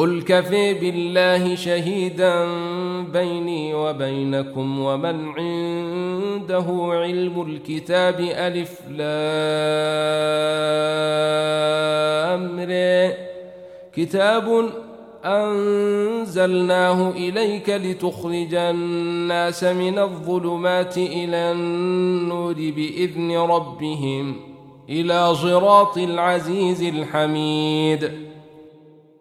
قل كفي بالله شهيدا بيني وبينكم ومن عنده علم الكتاب ألف لامر كتاب أنزلناه إليك لتخرج الناس من الظلمات إلى النور بإذن ربهم إلى صراط العزيز الحميد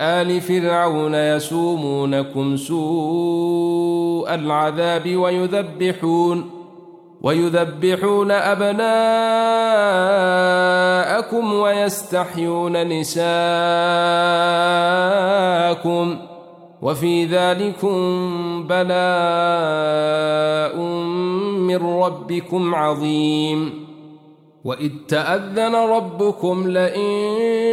آل فرعون يسومونكم سوء العذاب ويذبحون ويذبحون أبناءكم ويستحيون نساءكم وفي ذلكم بلاء من ربكم عظيم. وإذ تأذن ربكم لئن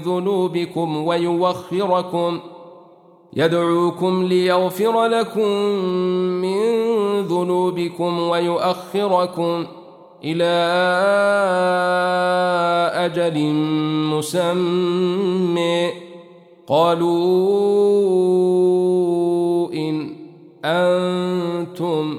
ذنوبكم ويوخركم يدعوكم ليغفر لكم من ذنوبكم ويؤخركم إلى أجل مسمى قالوا إن أنتم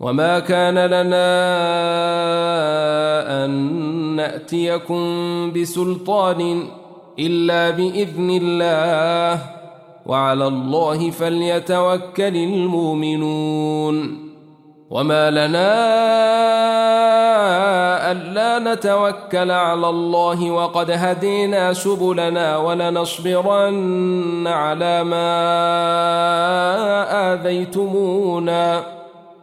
وما كان لنا أن نأتيكم بسلطان إلا بإذن الله وعلى الله فليتوكل المؤمنون وما لنا ألا نتوكل على الله وقد هدينا سبلنا ولنصبرن على ما آذيتمونا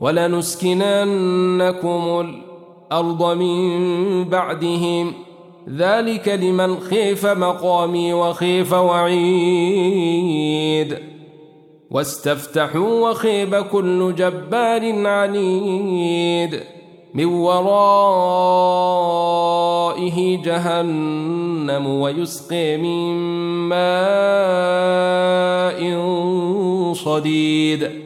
ولنسكننكم الأرض من بعدهم. ذلك لمن خيف مقامي وخيف وعيد. واستفتحوا وخيب كل جبار عنيد. من ورائه جهنم ويسقي من ماء صديد.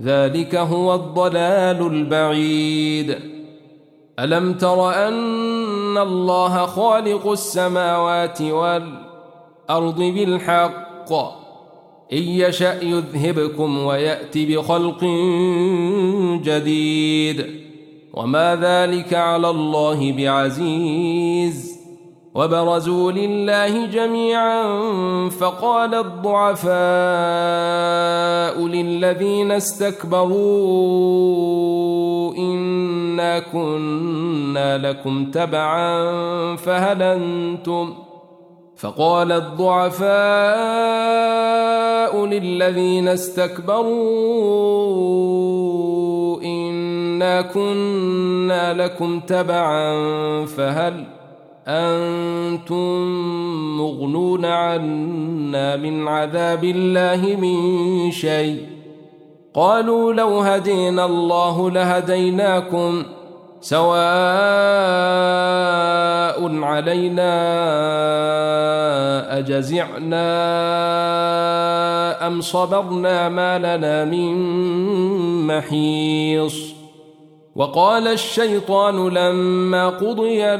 ذلك هو الضلال البعيد. ألم تر أن الله خالق السماوات والأرض بالحق؟ إن يشأ يذهبكم ويأتي بخلق جديد. وما ذلك على الله بعزيز. وبرزوا لله جميعا فقال الضعفاء للذين استكبروا إنا كنا لكم تبعا فهل أنتم فقال الضعفاء للذين استكبروا إنا كنا لكم تبعا فهل أنتم مغنون عنا من عذاب الله من شيء. قالوا لو هدينا الله لهديناكم سواء علينا أجزعنا أم صبرنا ما لنا من محيص. وقال الشيطان لما قضي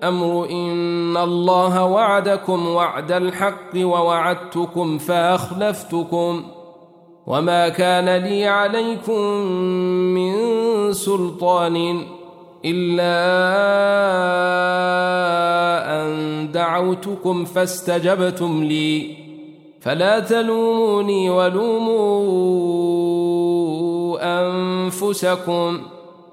الأمر إن الله وعدكم وعد الحق ووعدتكم فأخلفتكم وما كان لي عليكم من سلطان إلا أن دعوتكم فاستجبتم لي فلا تلوموني ولوموا أنفسكم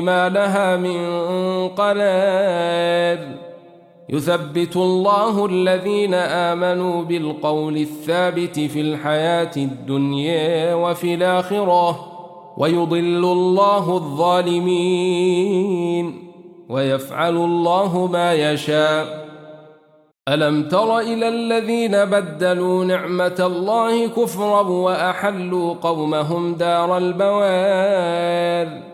ما لها من قرار. يثبت الله الذين آمنوا بالقول الثابت في الحياة الدنيا وفي الآخرة ويضل الله الظالمين ويفعل الله ما يشاء. ألم تر إلى الذين بدلوا نعمة الله كفرا وأحلوا قومهم دار البوار؟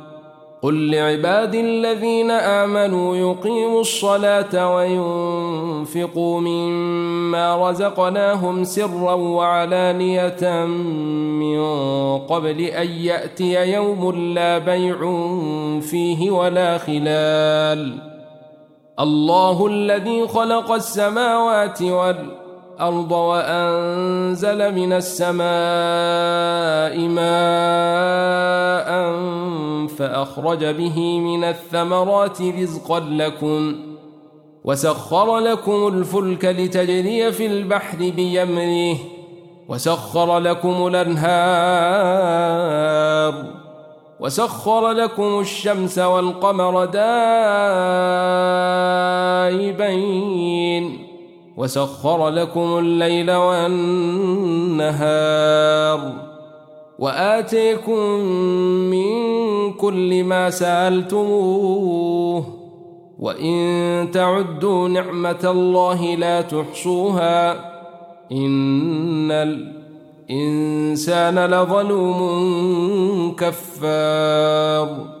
قل لعباد الذين آمنوا يقيموا الصلاة وينفقوا مما رزقناهم سرا وعلانية من قبل أن يأتي يوم لا بيع فيه ولا خلال. الله الذي خلق السماوات والأرض وأنزل من السماء ماء فأخرج به من الثمرات رزقا لكم وسخر لكم الفلك لتجري في البحر بيمره وسخر لكم الأنهار وسخر لكم الشمس والقمر دائبين وسخر لكم الليل والنهار وآتيكم من كل ما سألتموه وإن تعدوا نعمة الله لا تحصوها إن الإنسان لظلوم كفار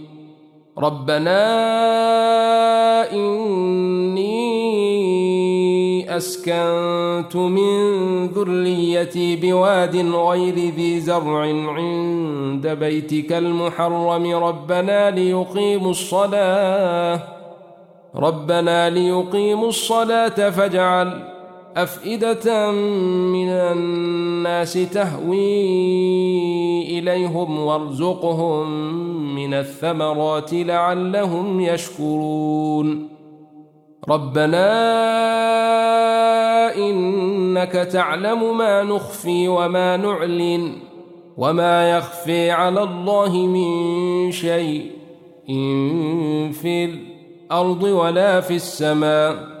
ربنا إني أسكنت من ذريتي بواد غير ذي زرع عند بيتك المحرم. ربنا ليقيموا الصلاة. ربنا ليقيموا الصلاة فاجعل أفئدة من الناس تهوي إليهم وارزقهم من الثمرات لعلهم يشكرون. ربنا إنك تعلم ما نخفي وما نعلن وما يخفي على الله من شيء إن في الأرض ولا في السماء.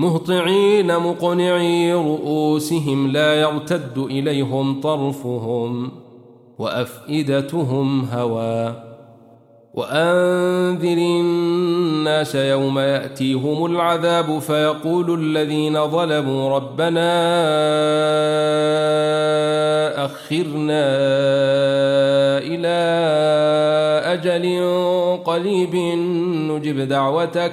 مهطعين مقنعي رؤوسهم لا يرتد إليهم طرفهم وأفئدتهم هوى. وأنذر الناس يوم يأتيهم العذاب فيقول الذين ظلموا ربنا أخرنا إلى أجل قريب نجب دعوتك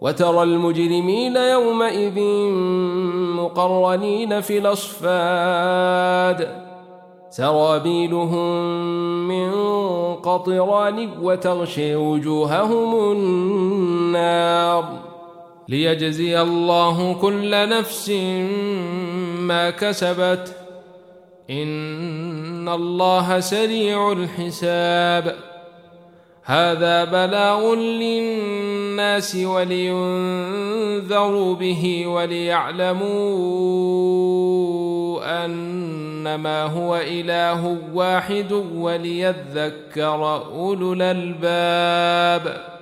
وترى المجرمين يومئذ مقرنين في الأصفاد. سرابيلهم من قطران وتغشي وجوههم النار. ليجزي الله كل نفس ما كسبت. إن الله سريع الحساب. هذا بلاغ للناس ولينذروا به وليعلموا أنما هو إله واحد وليذكر أولو الألباب.